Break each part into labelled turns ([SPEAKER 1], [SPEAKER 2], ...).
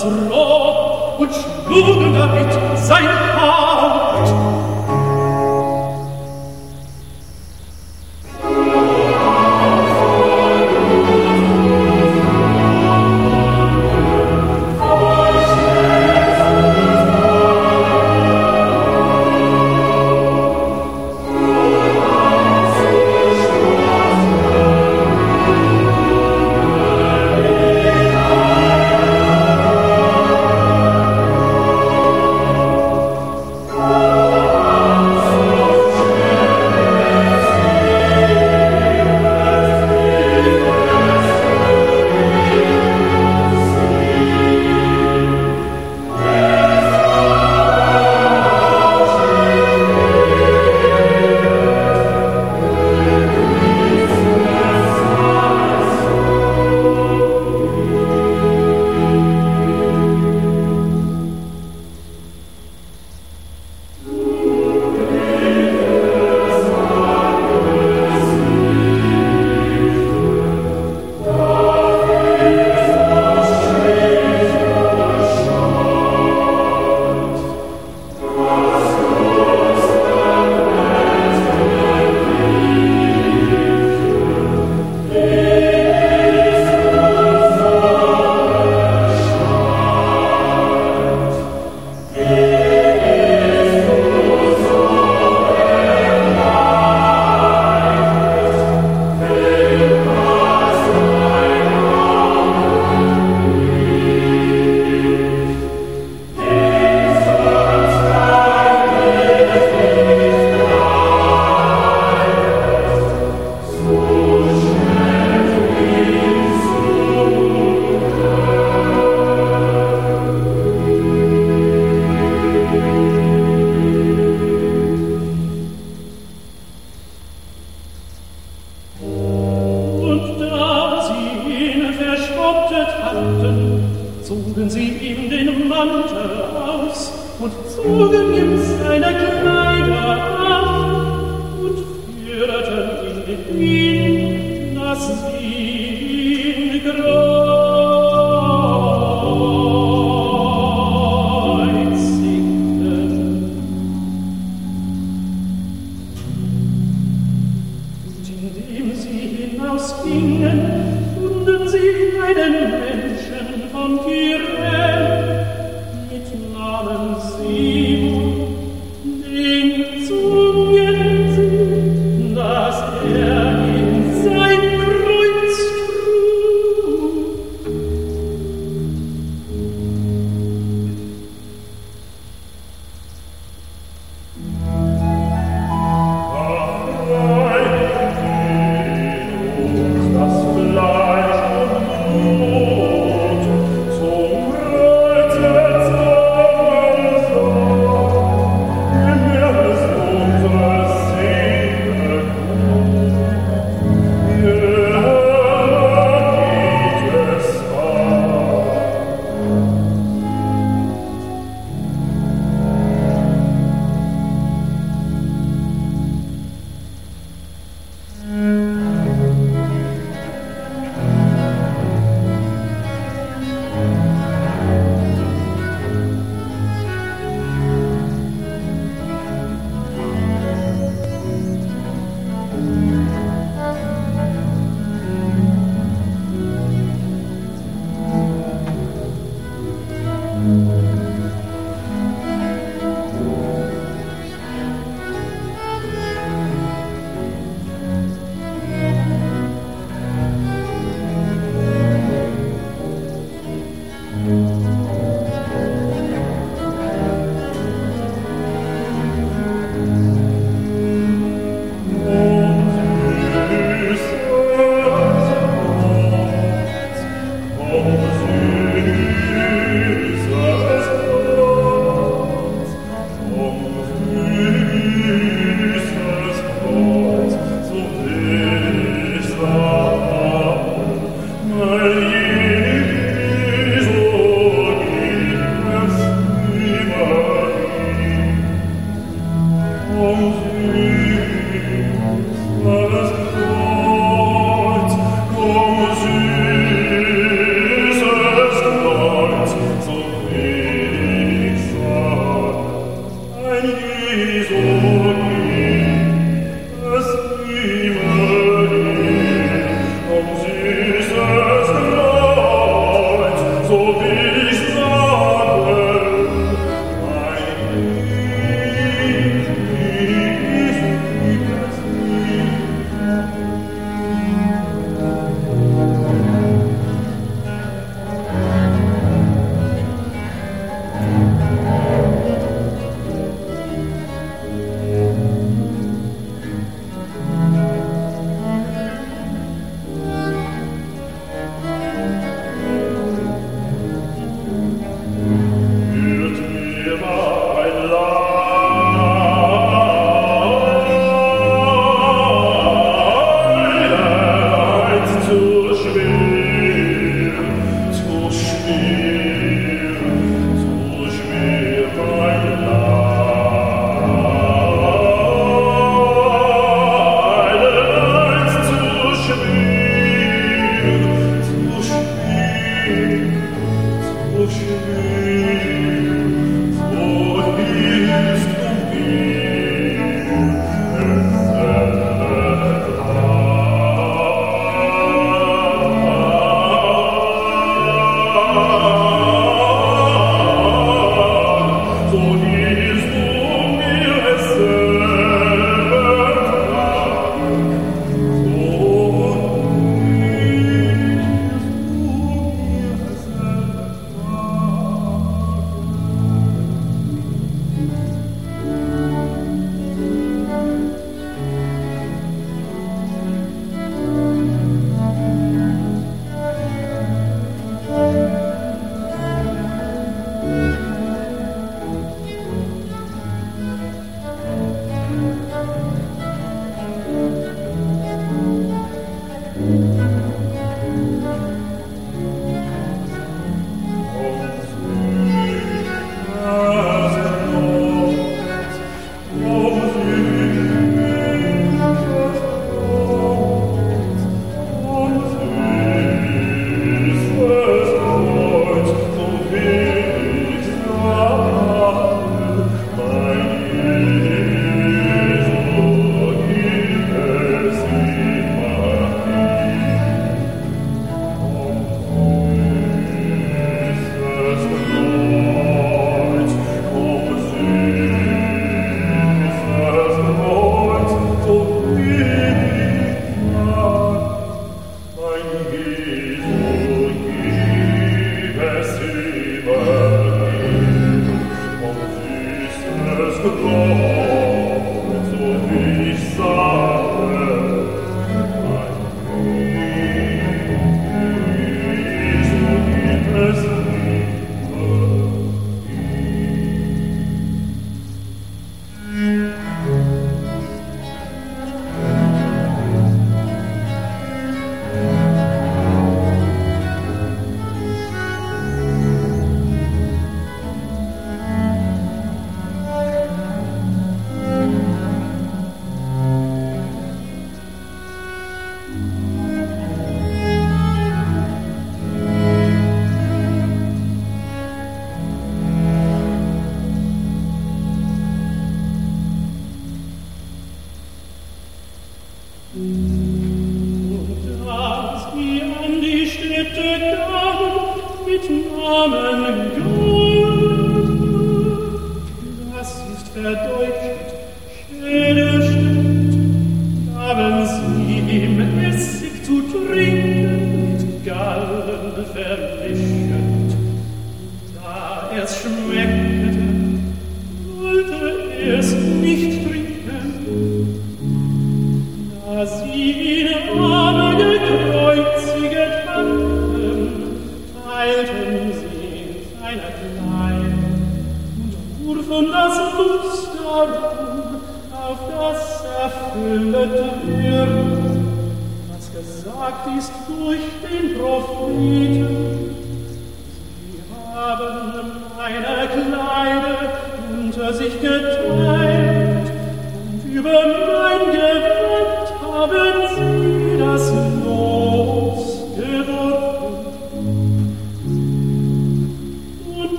[SPEAKER 1] das Rohr und schlugen damit sein Haupt.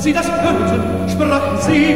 [SPEAKER 1] Sie das könnten,
[SPEAKER 2] sprach sie.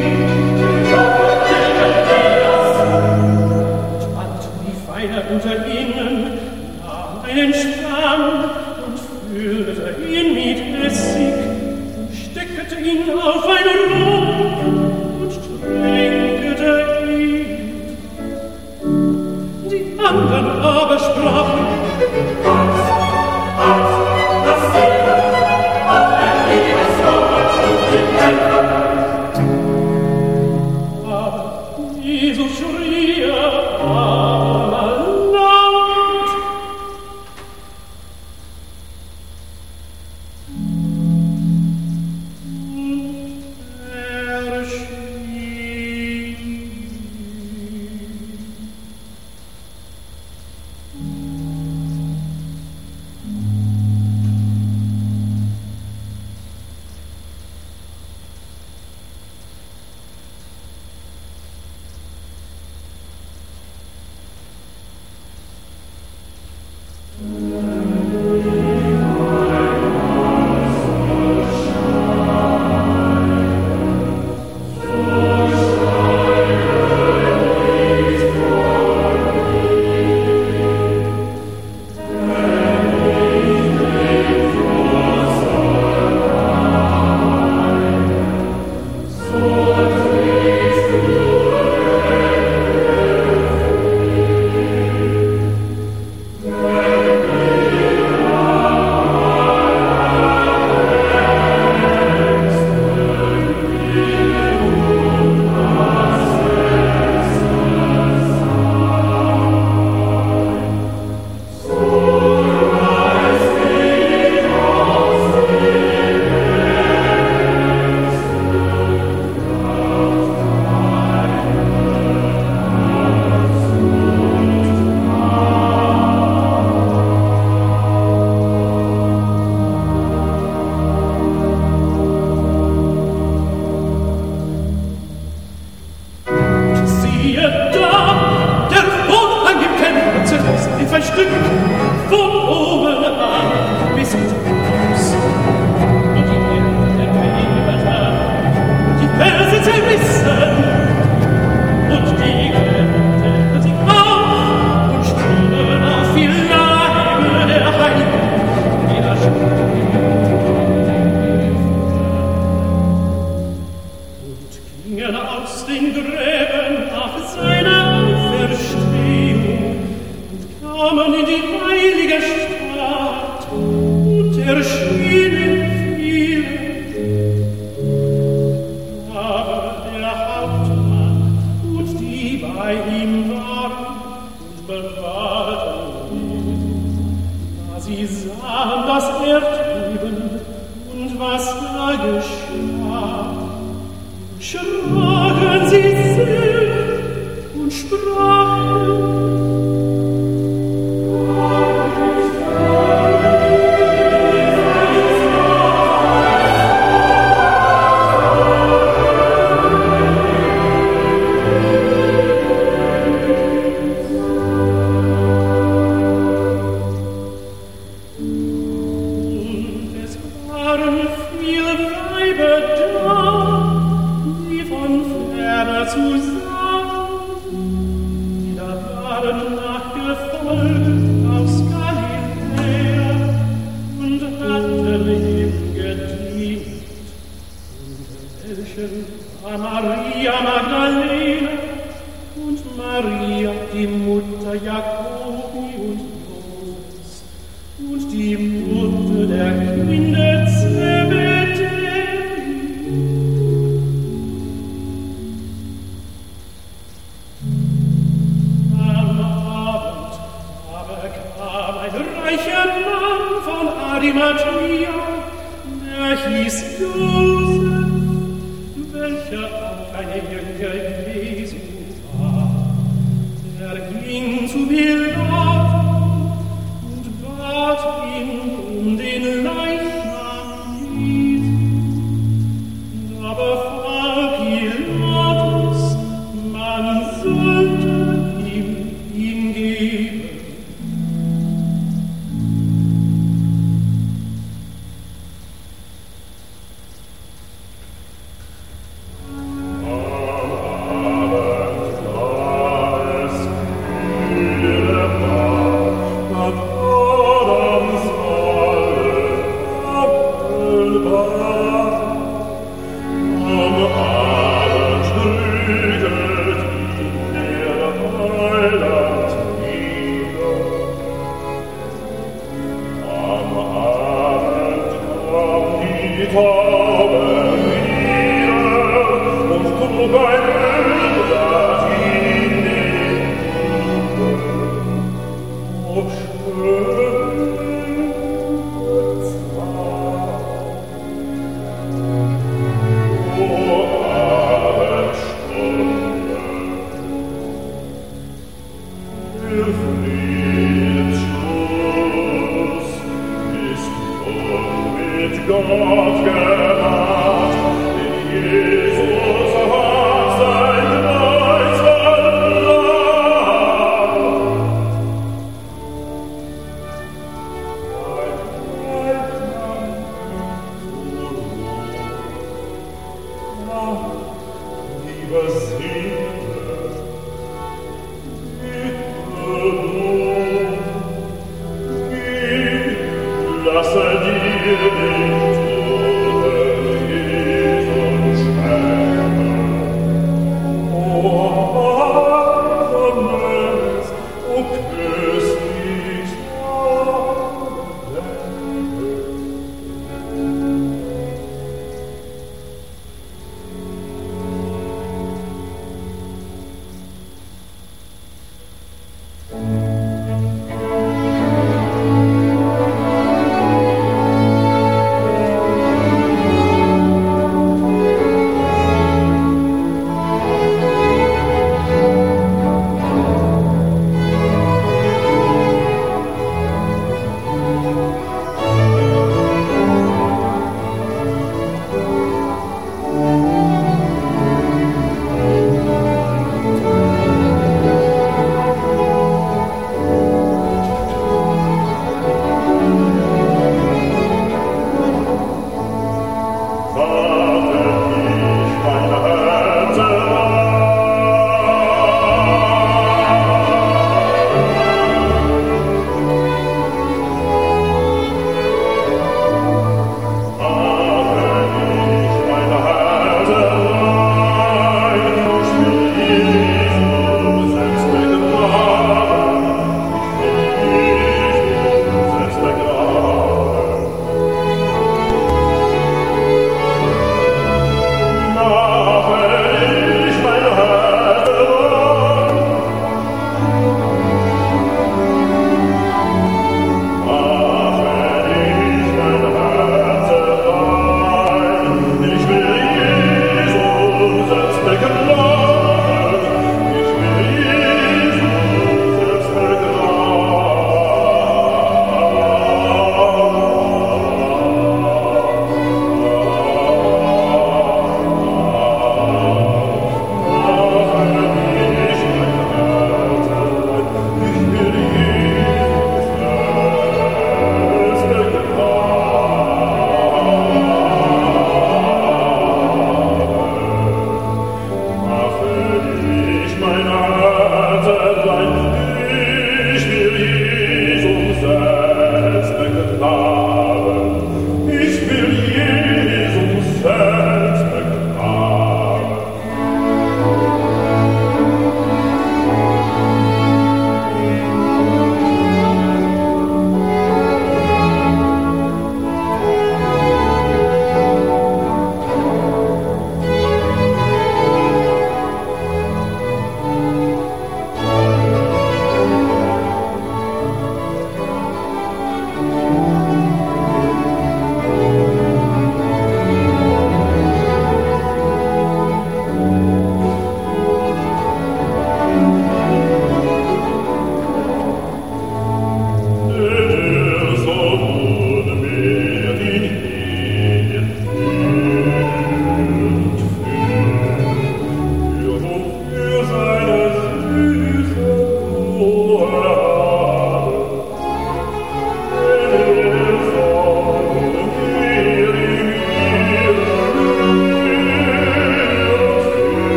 [SPEAKER 2] thy